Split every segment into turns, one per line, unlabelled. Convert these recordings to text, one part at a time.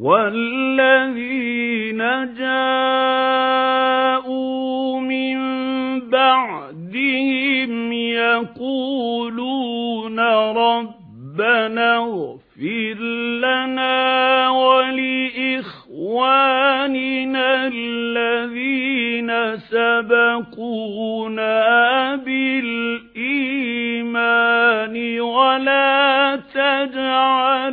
وَالَّذِينَ جَاءُوا مِن بَعْدِهِمْ يَقُولُونَ رَبَّنَا اغْفِرْ لَنَا وَلِإِخْوَانِنَا الَّذِينَ سَبَقُونَا بِالْإِيمَانِ وَلَا تَجْعَلْ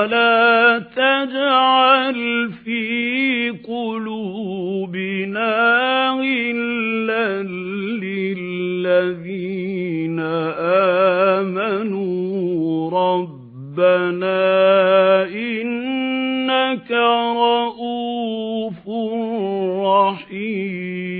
وَلَا تَجْعَلْ فِي قُلُوبِنَا غِلًّا لِّلَّذِينَ آمَنُوا. رَبَّنَا إِنَّكَ رَءُوفٌ رَّحِيمٌ.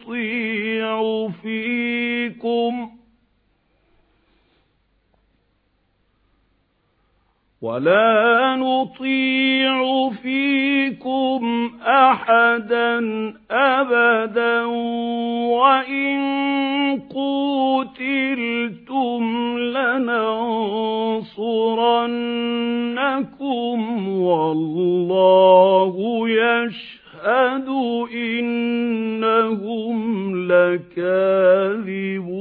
فِيكُمْ. وَلَا نُطِيعُ فِيكُمْ أَحَدًا أَبَدًا وَإِن قُوتِلْتُمْ لَنَنصُرَنَّكُمْ وَاللَّهُ يَشْهَدُ لَكَاذِبُونَ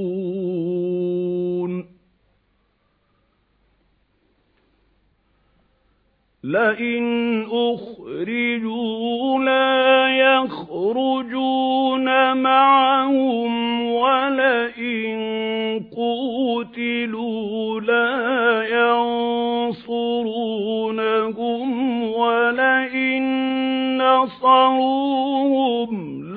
لَئِنْ أُخْرِجُوا لَا يَخْرُجُونَ مَعَهُمْ وَلَئِنْ قُوتِلُوا لَا يَنصُرُونَهُمْ وَلَئِن نَّصَرُوهُمْ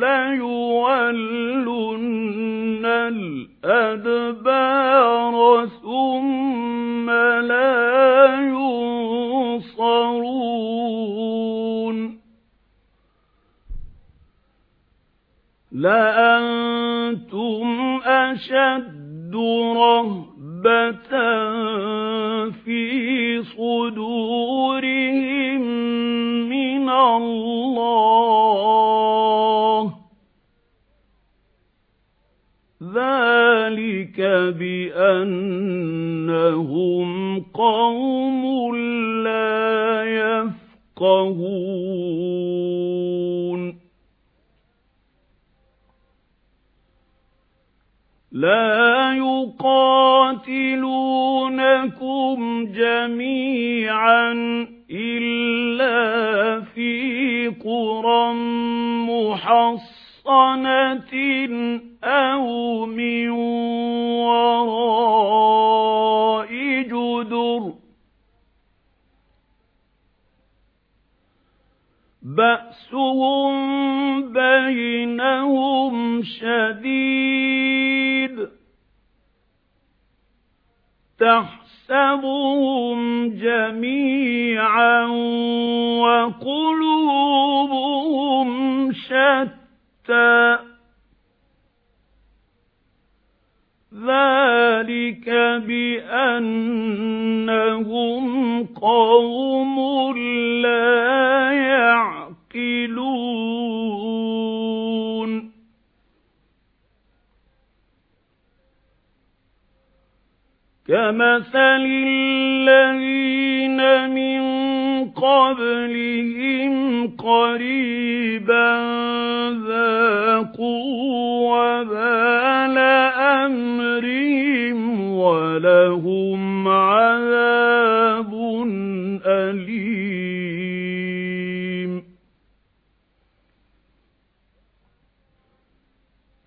لَيُوَلُّنَّ الْأَدْبَارَ ثُمَّ لَا يُنصَرُونَ. لَأَنتُمْ أَشَدُّ رَهْبَةً فِي صُدُورِهِم. يَفْقَهُونَ. لَا يُقَاتِلُونَكُمْ جَمِيعًا إِلَّا فِي قُرًى مُّحَصَّنَةٍ أَوْ مِن وَرَاءِ بَأْسُهُم بَيْنَهُمْ شَدِيدٌ تَحْسَبُهُمْ جَمِيعًا وَقُلُوبُهُمْ شَتَّى ذَلِكَ بِأَنَّهُمْ قَوْمٌ كَمَثَلِ الَّذِينَ مِن قَبْلِهِمْ قَرِيبًا ذَاقُوا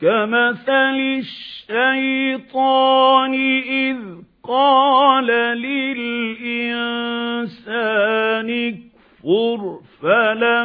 كَمَثَلِ الشَّيْطَانِ إِذْ قَالَ لِلْإِنسَانِ اكْفُرْ فَلَمَّا